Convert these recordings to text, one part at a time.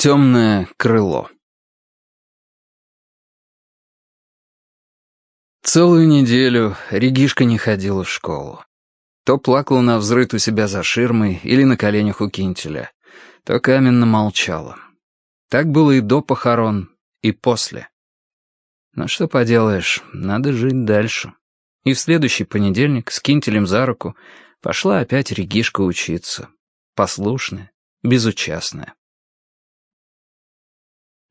Темное крыло Целую неделю Регишка не ходила в школу. То плакала на взрыт у себя за ширмой или на коленях у кинтеля, то каменно молчала. Так было и до похорон, и после. Но что поделаешь, надо жить дальше. И в следующий понедельник с кинтелем за руку пошла опять Регишка учиться. Послушная, безучастная.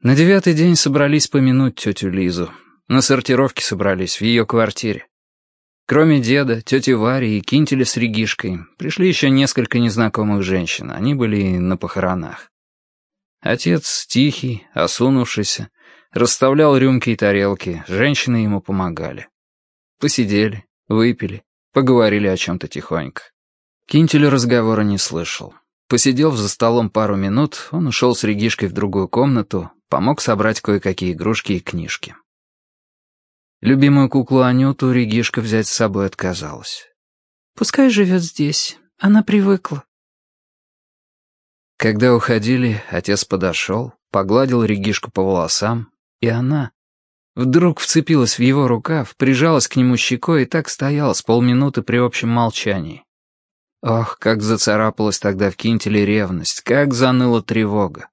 На девятый день собрались помянуть тетю Лизу. На сортировке собрались в ее квартире. Кроме деда, тети Вари и Кинтеля с Регишкой, пришли еще несколько незнакомых женщин. Они были на похоронах. Отец, тихий, осунувшийся, расставлял рюмки и тарелки, женщины ему помогали. Посидели, выпили, поговорили о чем-то тихонько. Кинтель разговора не слышал. Посидел за столом пару минут, он ушел с Регишкой в другую комнату, Помог собрать кое-какие игрушки и книжки. Любимую куклу Анюту Регишка взять с собой отказалась. «Пускай живет здесь, она привыкла». Когда уходили, отец подошел, погладил Регишку по волосам, и она вдруг вцепилась в его рукав, прижалась к нему щекой и так стояла с полминуты при общем молчании. Ох, как зацарапалась тогда в кинтеле ревность, как заныла тревога.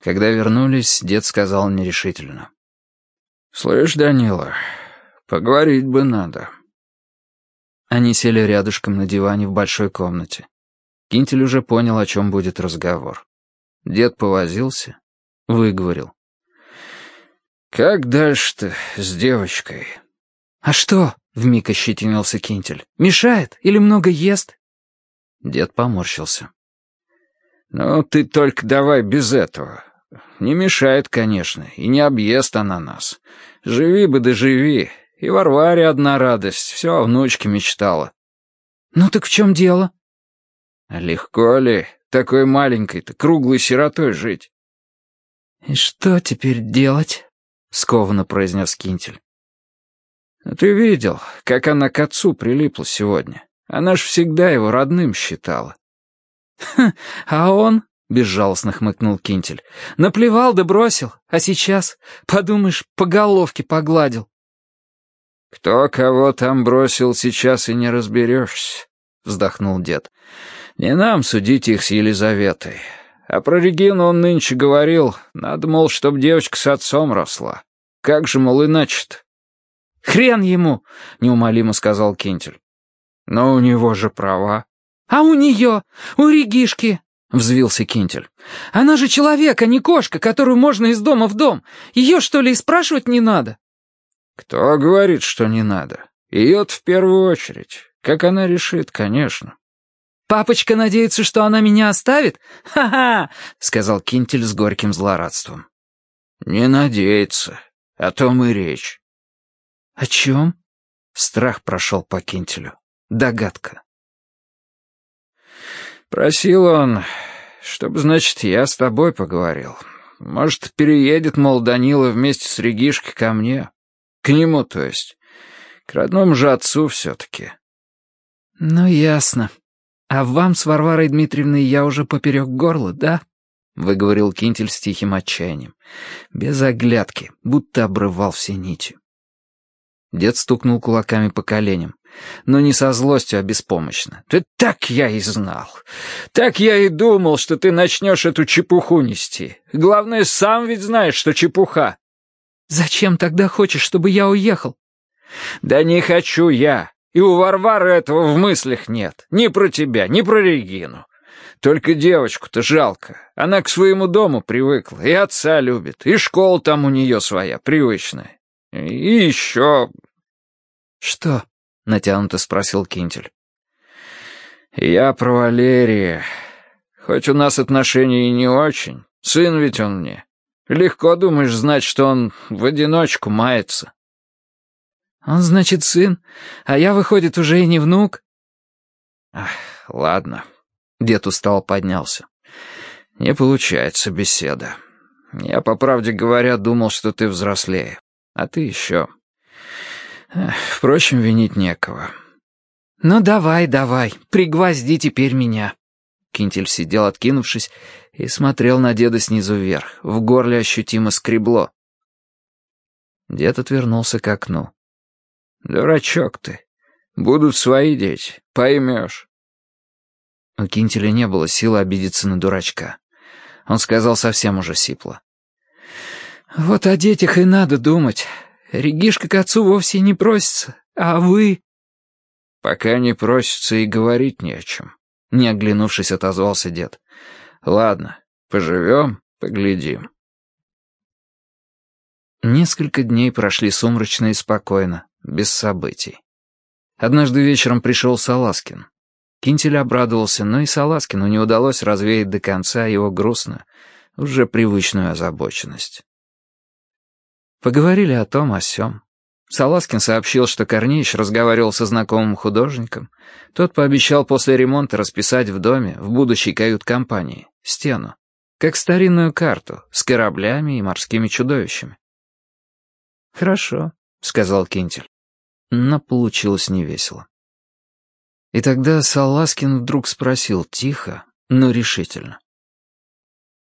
Когда вернулись, дед сказал нерешительно. «Слышь, Данила, поговорить бы надо». Они сели рядышком на диване в большой комнате. Кинтель уже понял, о чем будет разговор. Дед повозился, выговорил. «Как дальше-то с девочкой?» «А что?» — вмиг ощетинился Кинтель. «Мешает или много ест?» Дед поморщился. «Ну, ты только давай без этого. Не мешает, конечно, и не объест она нас. Живи бы да живи. И Варваре одна радость, все о внучке мечтала. Ну так в чем дело? Легко ли такой маленькой-то, круглой сиротой жить? И что теперь делать? Скованно произнес Кинтель. Ты видел, как она к отцу прилипла сегодня. Она ж всегда его родным считала. а он безжалостно хмыкнул Кинтель. «Наплевал да бросил, а сейчас, подумаешь, по головке погладил». «Кто кого там бросил, сейчас и не разберешься», — вздохнул дед. «Не нам судить их с Елизаветой. А про Регину он нынче говорил, надо, мол, чтоб девочка с отцом росла. Как же, мол, иначе-то?» «Хрен ему!» — неумолимо сказал Кинтель. «Но у него же права». «А у нее? У Регишки?» — взвился Кинтель. «Она же человек, а не кошка, которую можно из дома в дом. Ее, что ли, и спрашивать не надо?» «Кто говорит, что не надо? Ее-то в первую очередь. Как она решит, конечно». «Папочка надеется, что она меня оставит? Ха-ха!» — сказал Кинтель с горьким злорадством. «Не надеется. О том и речь». «О чем?» Страх прошел по Кинтелю. Догадка. Просил он, чтобы, значит, я с тобой поговорил. Может, переедет, мол, Данила вместе с Регишкой ко мне. К нему, то есть. К родному же отцу все-таки. Ну, ясно. А вам с Варварой Дмитриевной я уже поперек горла, да? Выговорил Кинтель с тихим отчаянием. Без оглядки, будто обрывал все нити. Дед стукнул кулаками по коленям но не со злостью, а беспомощно. «Ты так я и знал. Так я и думал, что ты начнешь эту чепуху нести. Главное, сам ведь знаешь, что чепуха». «Зачем тогда хочешь, чтобы я уехал?» «Да не хочу я. И у Варвары этого в мыслях нет. Ни про тебя, ни про Регину. Только девочку-то жалко. Она к своему дому привыкла, и отца любит, и школа там у нее своя, привычная. И еще...» «Что?» — натянуто спросил Кинтель. «Я про Валерия. Хоть у нас отношения и не очень, сын ведь он мне. Легко, думаешь, знать, что он в одиночку мается». «Он, значит, сын, а я, выходит, уже и не внук?» Ах, ладно». Дед устал поднялся. «Не получается беседа. Я, по правде говоря, думал, что ты взрослее. А ты еще...» Впрочем, винить некого. «Ну давай, давай, пригвозди теперь меня». Кинтель сидел откинувшись и смотрел на деда снизу вверх. В горле ощутимо скребло. Дед отвернулся к окну. «Дурачок ты. Будут свои дети. Поймешь». У Кинтеля не было силы обидеться на дурачка. Он сказал совсем уже сипло. «Вот о детях и надо думать. Регишка к отцу вовсе не просится, а вы...» «Пока не просится и говорить не о чем», — не оглянувшись, отозвался дед. «Ладно, поживем, поглядим». Несколько дней прошли сумрачно и спокойно, без событий. Однажды вечером пришел Саласкин. Кинтель обрадовался, но и Саласкину не удалось развеять до конца его грустную, уже привычную озабоченность. Поговорили о том, о сём. Саласкин сообщил, что Корнеич разговаривал со знакомым художником. Тот пообещал после ремонта расписать в доме, в будущей кают-компании, стену, как старинную карту, с кораблями и морскими чудовищами. «Хорошо», — сказал Кинтель. Но получилось невесело. И тогда Саласкин вдруг спросил тихо, но решительно.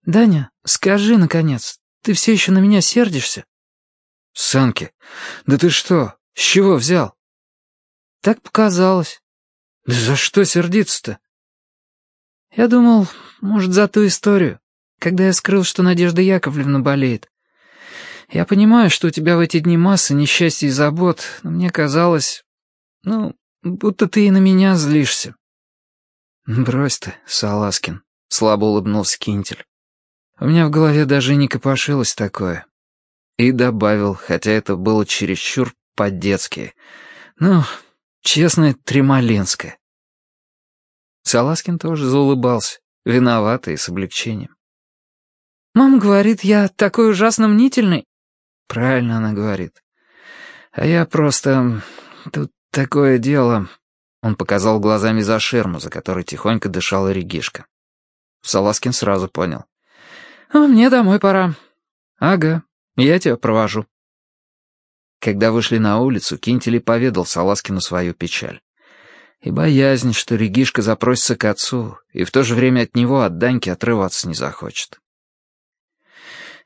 «Даня, скажи, наконец, ты все еще на меня сердишься?» «Санки, да ты что, с чего взял?» «Так показалось». «Да за что сердиться-то?» «Я думал, может, за ту историю, когда я скрыл, что Надежда Яковлевна болеет. Я понимаю, что у тебя в эти дни масса несчастья и забот, но мне казалось... Ну, будто ты и на меня злишься». «Брось ты, Саласкин», — слабо улыбнулся Кинтель. «У меня в голове даже не копошилось такое». И добавил, хотя это было чересчур по-детски. «Ну, честное, тремолинское». Саласкин тоже заулыбался, виноватый с облегчением. «Мама говорит, я такой ужасно мнительный». Правильно она говорит. А я просто... Тут такое дело... Он показал глазами за ширму, за которой тихонько дышала Регишка. Саласкин сразу понял. «А мне домой пора». «Ага, я тебя провожу». Когда вышли на улицу, Кинтели поведал Саласкину свою печаль. И боязнь, что Регишка запросится к отцу, и в то же время от него, от Даньки, отрываться не захочет.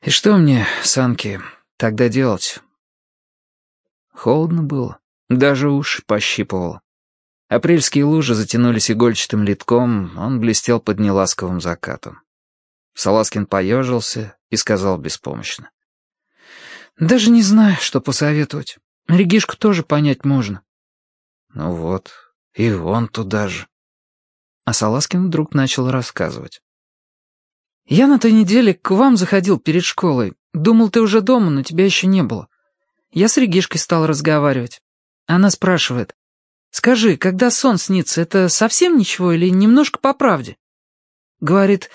«И что мне, Санки, тогда делать? Холодно было, даже уши пощипывало. Апрельские лужи затянулись игольчатым литком, он блестел под неласковым закатом. Саласкин поежился и сказал беспомощно. «Даже не знаю, что посоветовать. Регишку тоже понять можно». «Ну вот, и он туда же». А Саласкин вдруг начал рассказывать. «Я на той неделе к вам заходил перед школой. Думал, ты уже дома, но тебя еще не было. Я с Регишкой стал разговаривать. Она спрашивает, «Скажи, когда сон снится, это совсем ничего или немножко по правде?» Говорит,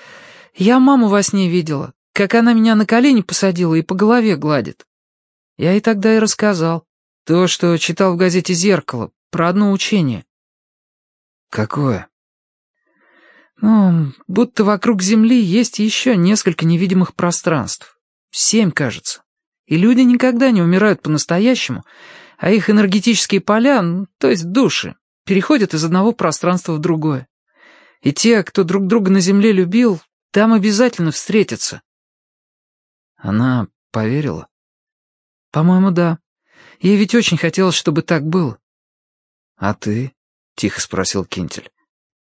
«Я маму во сне видела, как она меня на колени посадила и по голове гладит». Я ей тогда и рассказал. То, что читал в газете «Зеркало», про одно учение. «Какое?» Ну, будто вокруг Земли есть еще несколько невидимых пространств. Семь, кажется. И люди никогда не умирают по-настоящему, а их энергетические поля, ну, то есть души, переходят из одного пространства в другое. И те, кто друг друга на Земле любил, там обязательно встретятся. Она поверила? По-моему, да. Ей ведь очень хотелось, чтобы так было. А ты? — тихо спросил Кинтель.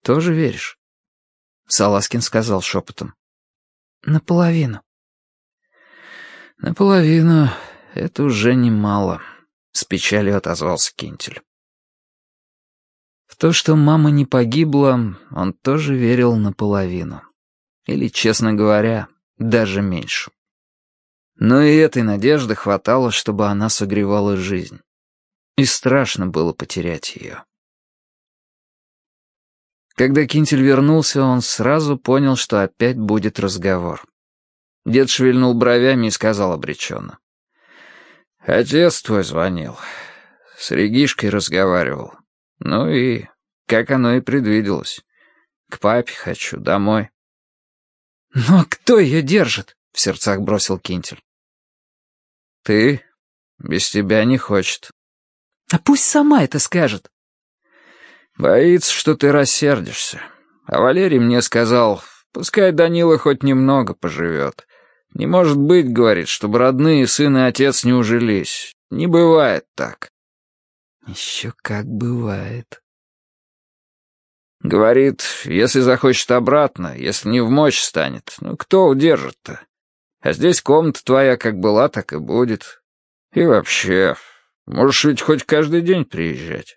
Тоже веришь? Саласкин сказал шепотом. «Наполовину». «Наполовину — это уже немало», — с печалью отозвался Кинтель. В то, что мама не погибла, он тоже верил наполовину. Или, честно говоря, даже меньше. Но и этой надежды хватало, чтобы она согревала жизнь. И страшно было потерять ее. Когда Кинтель вернулся, он сразу понял, что опять будет разговор. Дед шевельнул бровями и сказал обреченно. «Отец твой звонил. С Регишкой разговаривал. Ну и как оно и предвиделось. К папе хочу, домой». «Но кто ее держит?» — в сердцах бросил Кинтель. «Ты. Без тебя не хочет». «А пусть сама это скажет». Боится, что ты рассердишься. А Валерий мне сказал, пускай Данила хоть немного поживет. Не может быть, говорит, чтобы родные сын и отец не ужились. Не бывает так. Еще как бывает. Говорит, если захочет обратно, если не в мощь станет, ну кто удержит-то? А здесь комната твоя как была, так и будет. И вообще, можешь ведь хоть каждый день приезжать.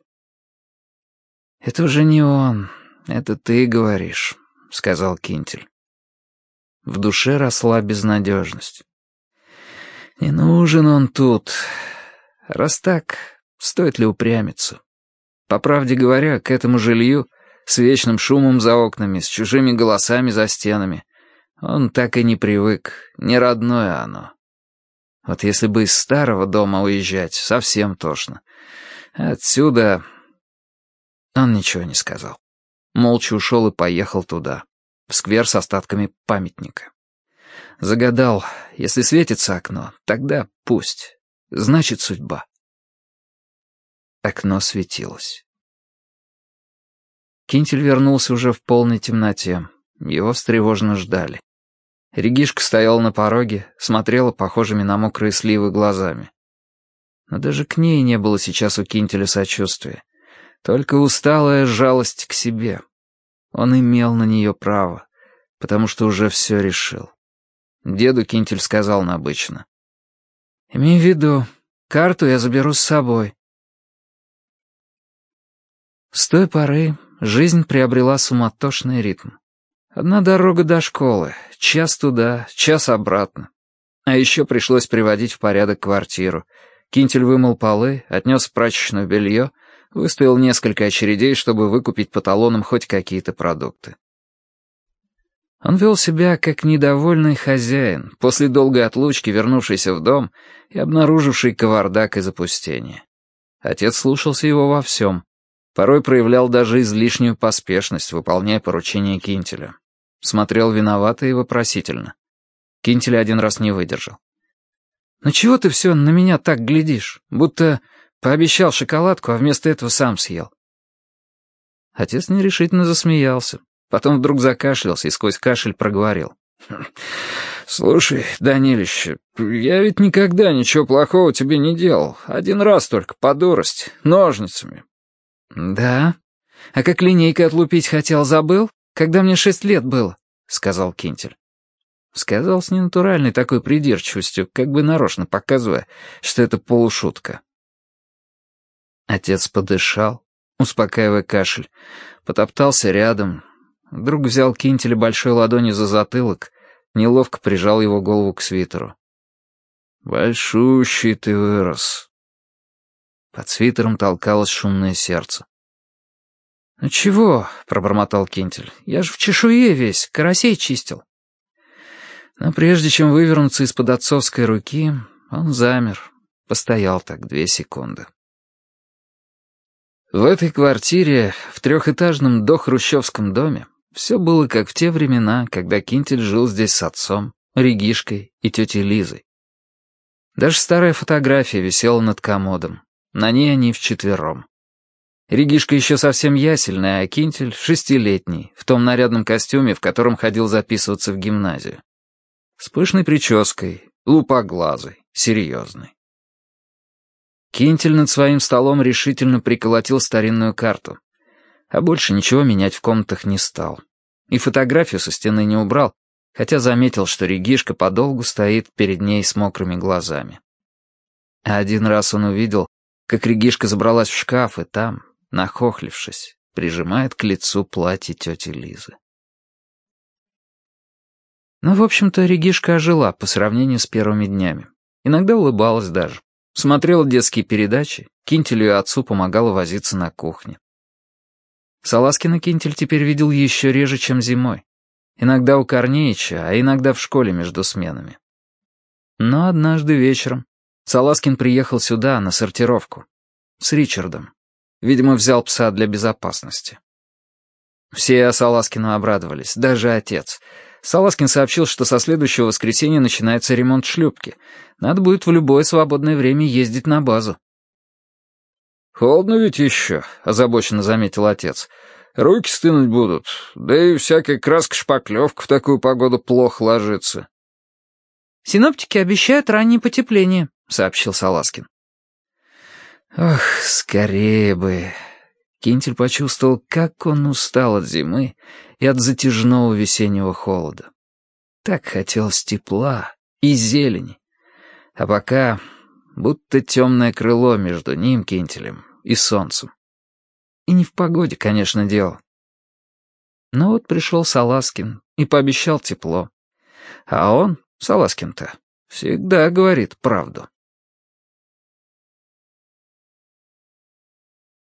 Это уже не он, это ты говоришь, сказал Кинтель. В душе росла безнадежность. Не нужен он тут. Раз так, стоит ли упрямиться? По правде говоря, к этому жилью с вечным шумом за окнами, с чужими голосами за стенами. Он так и не привык, не родное оно. Вот если бы из старого дома уезжать, совсем тошно. Отсюда... Он ничего не сказал. Молча ушел и поехал туда, в сквер с остатками памятника. Загадал, если светится окно, тогда пусть. Значит, судьба. Окно светилось. Кинтель вернулся уже в полной темноте. Его встревоженно ждали. Регишка стояла на пороге, смотрела похожими на мокрые сливы глазами. Но даже к ней не было сейчас у Кинтеля сочувствия. Только усталая жалость к себе. Он имел на нее право, потому что уже все решил. Деду Кинтель сказал набычно. «Имей в виду, карту я заберу с собой». С той поры Жизнь приобрела суматошный ритм. Одна дорога до школы, час туда, час обратно. А еще пришлось приводить в порядок квартиру. Кинтель вымыл полы, отнес в прачечную белье, выставил несколько очередей, чтобы выкупить по талонам хоть какие-то продукты. Он вел себя как недовольный хозяин, после долгой отлучки вернувшийся в дом и обнаруживший кавардак и запустение. Отец слушался его во всем, Порой проявлял даже излишнюю поспешность, выполняя поручения Кинтеля. Смотрел виновато и вопросительно. Кинтель один раз не выдержал. «Ну чего ты все на меня так глядишь? Будто пообещал шоколадку, а вместо этого сам съел». Отец нерешительно засмеялся. Потом вдруг закашлялся и сквозь кашель проговорил. «Слушай, Данилищ, я ведь никогда ничего плохого тебе не делал. Один раз только, по дурости, ножницами. «Да? А как линейкой отлупить хотел, забыл? Когда мне шесть лет было», — сказал Кинтель. Сказал с ненатуральной такой придирчивостью, как бы нарочно показывая, что это полушутка. Отец подышал, успокаивая кашель, потоптался рядом, вдруг взял Кинтеля большой ладонью за затылок, неловко прижал его голову к свитеру. «Большущий ты вырос», под свитером толкалось шумное сердце. «Ну чего?» — пробормотал Кентель. «Я же в чешуе весь, карасей чистил». Но прежде чем вывернуться из-под отцовской руки, он замер, постоял так две секунды. В этой квартире, в трехэтажном дохрущевском доме, все было как в те времена, когда Кинтель жил здесь с отцом, Регишкой и тетей Лизой. Даже старая фотография висела над комодом, на ней они вчетвером. Регишка еще совсем ясельная, а Кинтель — шестилетний, в том нарядном костюме, в котором ходил записываться в гимназию. С пышной прической, лупоглазый, серьезный. Кинтель над своим столом решительно приколотил старинную карту, а больше ничего менять в комнатах не стал. И фотографию со стены не убрал, хотя заметил, что Регишка подолгу стоит перед ней с мокрыми глазами. А один раз он увидел, как Регишка забралась в шкаф, и там, нахохлившись, прижимает к лицу платье тети Лизы. Ну, в общем-то, Регишка ожила по сравнению с первыми днями. Иногда улыбалась даже. Смотрела детские передачи, Кинтелю и отцу помогала возиться на кухне. Саласкина Кинтель теперь видел еще реже, чем зимой. Иногда у Корнеича, а иногда в школе между сменами. Но однажды вечером Саласкин приехал сюда на сортировку. С Ричардом. Видимо, взял пса для безопасности. Все Саласкину обрадовались, даже отец. Саласкин сообщил, что со следующего воскресенья начинается ремонт шлюпки. Надо будет в любое свободное время ездить на базу. «Холодно ведь еще», — озабоченно заметил отец. Руки стынуть будут, да и всякая краска-шпаклевка в такую погоду плохо ложится». «Синоптики обещают раннее потепление», — сообщил Саласкин. «Ох, скорее бы...» Кинтель почувствовал, как он устал от зимы и от затяжного весеннего холода. Так хотелось тепла и зелени. А пока будто темное крыло между ним, Кинтелем, и солнцем. И не в погоде, конечно, дело. Но вот пришел Саласкин и пообещал тепло. А он, Саласкин-то, всегда говорит правду.